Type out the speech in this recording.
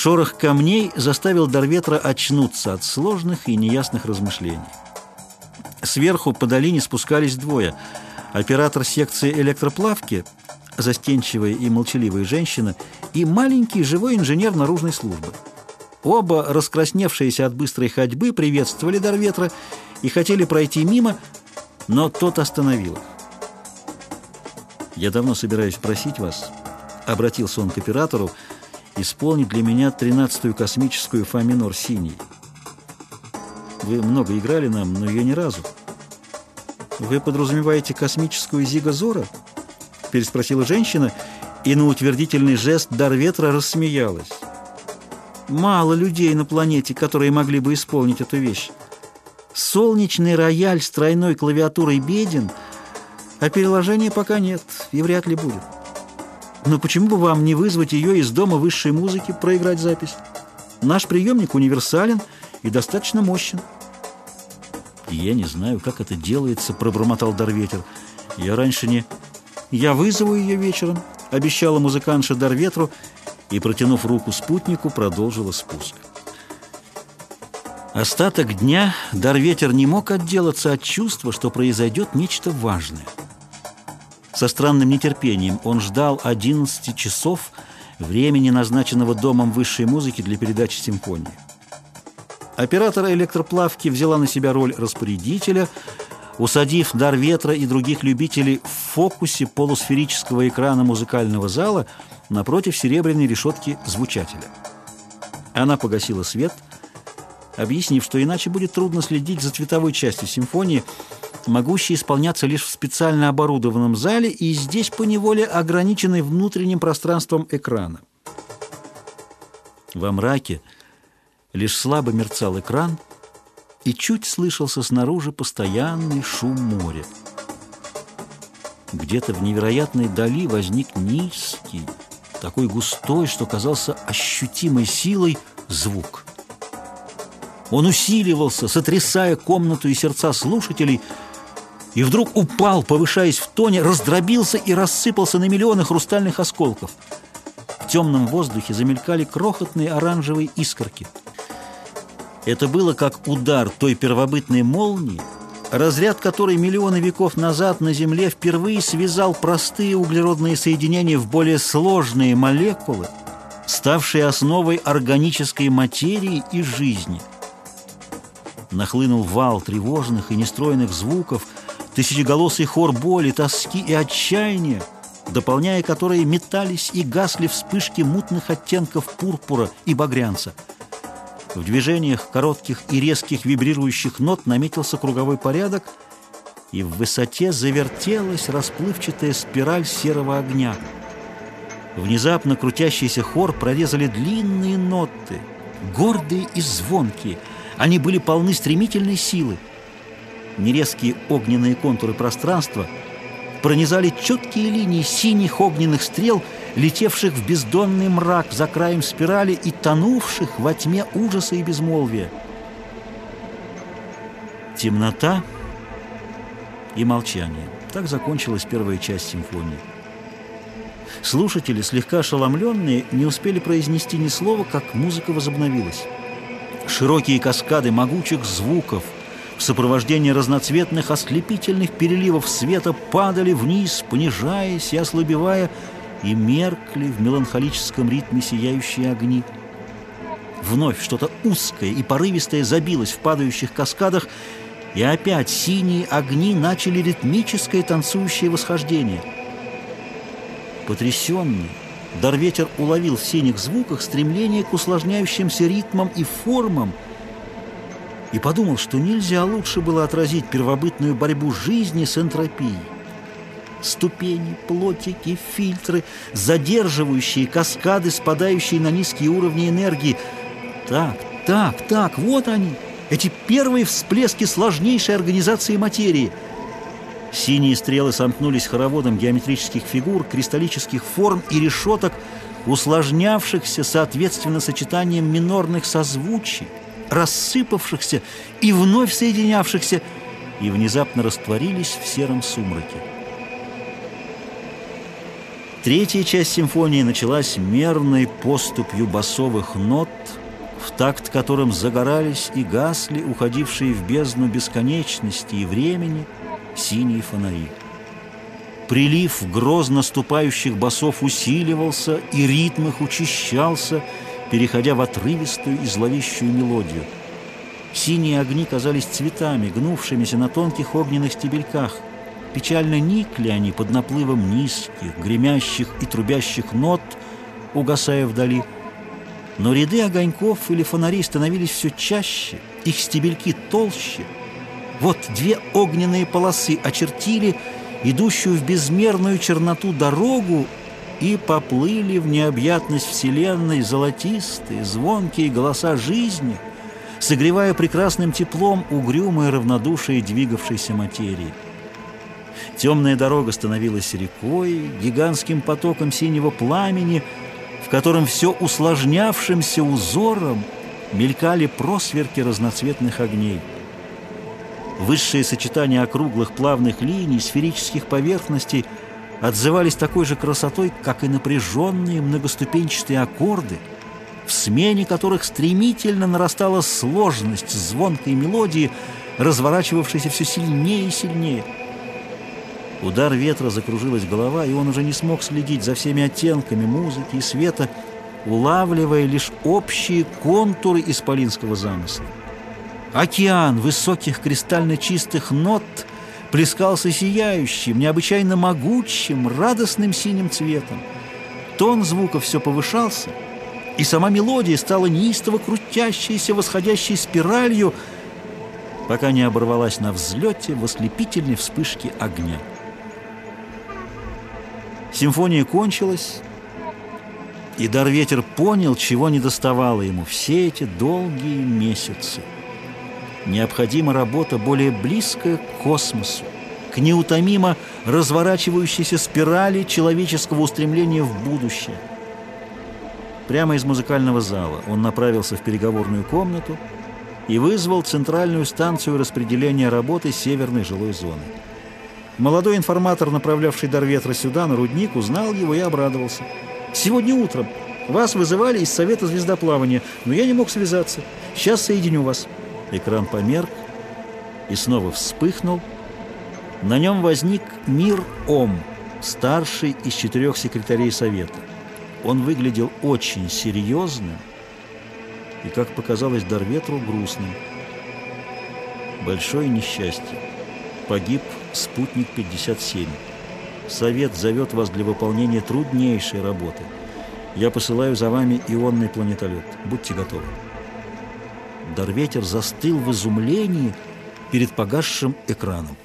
Шорох камней заставил Дарветра очнуться от сложных и неясных размышлений. Сверху по долине спускались двое. Оператор секции электроплавки, застенчивая и молчаливая женщина, и маленький живой инженер наружной службы. Оба, раскрасневшиеся от быстрой ходьбы, приветствовали Дарветра и хотели пройти мимо, но тот остановил их. «Я давно собираюсь просить вас», — обратился он к оператору, «исполнить для меня тринадцатую космическую фа минор синий. Вы много играли нам, но я ни разу». «Вы подразумеваете космическую Зига Зора?» — переспросила женщина, и на утвердительный жест Дарветра рассмеялась. Мало людей на планете, которые могли бы исполнить эту вещь. Солнечный рояль с тройной клавиатурой беден, а переложения пока нет и вряд ли будет. Но почему бы вам не вызвать ее из дома высшей музыки, проиграть запись? Наш приемник универсален и достаточно мощен. «Я не знаю, как это делается», — пробормотал Дарветер. «Я раньше не...» «Я вызову ее вечером», — обещала музыкантша Дарветру, и, протянув руку спутнику, продолжила спуск. Остаток дня Дарветер не мог отделаться от чувства, что произойдет нечто важное. Со странным нетерпением он ждал 11 часов времени, назначенного Домом высшей музыки для передачи симфонии. Оператор электроплавки взяла на себя роль распорядителя, усадив дар ветра и других любителей в фокусе полусферического экрана музыкального зала – напротив серебряной решетки звучателя. Она погасила свет, объяснив, что иначе будет трудно следить за цветовой частью симфонии, могущей исполняться лишь в специально оборудованном зале и здесь поневоле ограниченной внутренним пространством экрана. Во мраке лишь слабо мерцал экран, и чуть слышался снаружи постоянный шум моря. Где-то в невероятной дали возник низкий, такой густой, что казался ощутимой силой звук. Он усиливался, сотрясая комнату и сердца слушателей, и вдруг упал, повышаясь в тоне, раздробился и рассыпался на миллионы хрустальных осколков. В темном воздухе замелькали крохотные оранжевые искорки. Это было как удар той первобытной молнии, разряд которой миллионы веков назад на Земле впервые связал простые углеродные соединения в более сложные молекулы, ставшие основой органической материи и жизни. Нахлынул вал тревожных и нестроенных звуков, тысячеголосый хор боли, тоски и отчаяния, дополняя которые метались и гасли вспышки мутных оттенков пурпура и багрянца – в движениях коротких и резких вибрирующих нот наметился круговой порядок, и в высоте завертелась расплывчатая спираль серого огня. Внезапно крутящийся хор прорезали длинные ноты, гордые и звонкие. Они были полны стремительной силы. Нерезкие огненные контуры пространства пронизали четкие линии синих огненных стрел — летевших в бездонный мрак за краем спирали и тонувших во тьме ужаса и безмолвия. Темнота и молчание. Так закончилась первая часть симфонии. Слушатели, слегка ошеломленные, не успели произнести ни слова, как музыка возобновилась. Широкие каскады могучих звуков в сопровождении разноцветных ослепительных переливов света падали вниз, понижаясь и ослабевая, и меркли в меланхолическом ритме сияющие огни. Вновь что-то узкое и порывистое забилось в падающих каскадах, и опять синие огни начали ритмическое танцующее восхождение. Потрясенный, Дарветер уловил в синих звуках стремление к усложняющимся ритмам и формам и подумал, что нельзя лучше было отразить первобытную борьбу жизни с энтропией ступени, плотики, фильтры, задерживающие каскады, спадающие на низкие уровни энергии. Так, так, так, вот они, эти первые всплески сложнейшей организации материи. Синие стрелы сомкнулись хороводом геометрических фигур, кристаллических форм и решеток, усложнявшихся соответственно сочетанием минорных созвучий, рассыпавшихся и вновь соединявшихся, и внезапно растворились в сером сумраке. Третья часть симфонии началась мерной поступью басовых нот, в такт которым загорались и гасли уходившие в бездну бесконечности и времени синие фонари. Прилив грозно ступающих басов усиливался, и ритм их учащался, переходя в отрывистую и зловещую мелодию. Синие огни казались цветами, гнувшимися на тонких огненных стебельках. Печально никли они под наплывом низких, гремящих и трубящих нот, угасая вдали. Но ряды огоньков или фонарей становились все чаще, их стебельки толще. Вот две огненные полосы очертили идущую в безмерную черноту дорогу и поплыли в необъятность Вселенной золотистые, звонкие голоса жизни, согревая прекрасным теплом угрюмое равнодушие двигавшейся материи. Темная дорога становилась рекой, гигантским потоком синего пламени, в котором все усложнявшимся узором мелькали просверки разноцветных огней. Высшие сочетания округлых плавных линий, сферических поверхностей отзывались такой же красотой, как и напряженные многоступенчатые аккорды, в смене которых стремительно нарастала сложность звонкой мелодии, разворачивавшейся все сильнее и сильнее. Удар ветра закружилась голова, и он уже не смог следить за всеми оттенками музыки и света, улавливая лишь общие контуры исполинского замысла. Океан высоких кристально чистых нот плескался сияющим, необычайно могучим, радостным синим цветом. Тон звука все повышался, и сама мелодия стала неистово крутящейся, восходящей спиралью, пока не оборвалась на взлете в ослепительной вспышке огня. Симфония кончилась, и Дарветер понял, чего не доставало ему все эти долгие месяцы. Необходима работа более близкая к космосу, к неутомимо разворачивающейся спирали человеческого устремления в будущее. Прямо из музыкального зала он направился в переговорную комнату и вызвал центральную станцию распределения работы северной жилой зоны. Молодой информатор, направлявший дар ветра сюда, на рудник, узнал его и обрадовался. «Сегодня утром вас вызывали из Совета звездоплавания, но я не мог связаться. Сейчас соединю вас». Экран померк и снова вспыхнул. На нем возник Мир Ом, старший из четырех секретарей Совета. Он выглядел очень серьезным и, как показалось Дарветру, грустным. Большое несчастье. Погиб спутник 57. Совет зовет вас для выполнения труднейшей работы. Я посылаю за вами ионный планетолет. Будьте готовы. Дарветер застыл в изумлении перед погасшим экраном.